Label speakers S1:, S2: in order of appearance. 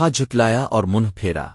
S1: ہاں جھٹلایا اور منہ پھیرا۔